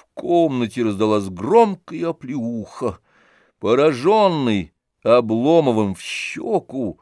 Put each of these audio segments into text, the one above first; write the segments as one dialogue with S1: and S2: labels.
S1: В комнате раздалась громкая оплеуха. Пораженный Обломовым в щеку,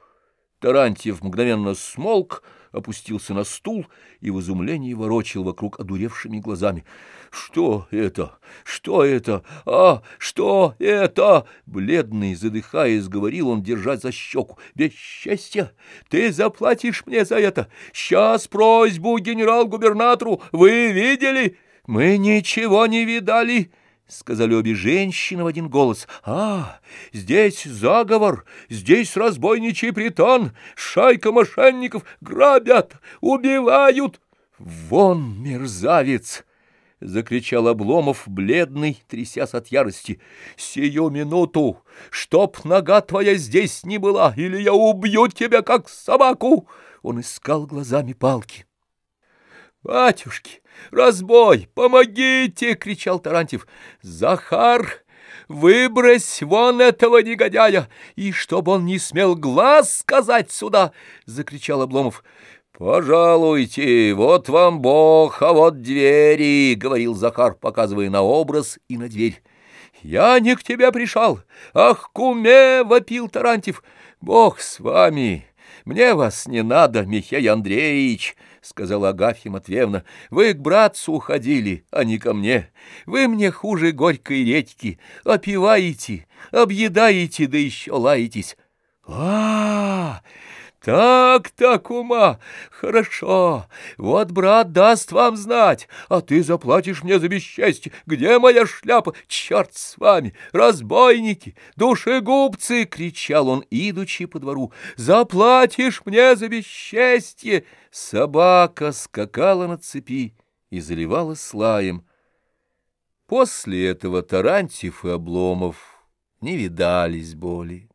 S1: Тарантьев мгновенно смолк, опустился на стул и в изумлении ворочил вокруг одуревшими глазами. «Что это? Что это? А, что это?» Бледный, задыхаясь, говорил он, держать за щеку. «Бесчестье! Ты заплатишь мне за это! Сейчас просьбу генерал-губернатору! Вы видели? Мы ничего не видали!» — сказали обе женщины в один голос. «А, здесь заговор, здесь разбойничий притон, шайка мошенников грабят, убивают!» «Вон, мерзавец!» — закричал Обломов, бледный, трясясь от ярости. «Сию минуту, чтоб нога твоя здесь не была, или я убью тебя, как собаку!» Он искал глазами палки. «Батюшки, разбой, помогите!» — кричал Тарантьев. «Захар, выбрось вон этого негодяя, и чтоб он не смел глаз сказать сюда!» — закричал Обломов. «Пожалуйте, вот вам Бог, а вот двери!» — говорил Захар, показывая на образ и на дверь. «Я не к тебе пришел! Ах, куме!» — вопил Тарантьев. «Бог с вами! Мне вас не надо, Михей Андреевич!» — сказала Агафья Матвеевна. — Вы к братцу уходили, а не ко мне. Вы мне хуже горькой редьки. Опиваете, объедаете, да еще лаетесь. А, -а, -а так, так, ума, хорошо. Вот брат даст вам знать, а ты заплатишь мне за бесчестье. Где моя шляпа? Черт с вами, разбойники, душегубцы! — кричал он, идучи по двору. Заплатишь мне за бесчестье! Собака скакала на цепи и заливала слаем. После этого Тарантьев и Обломов не видались боли.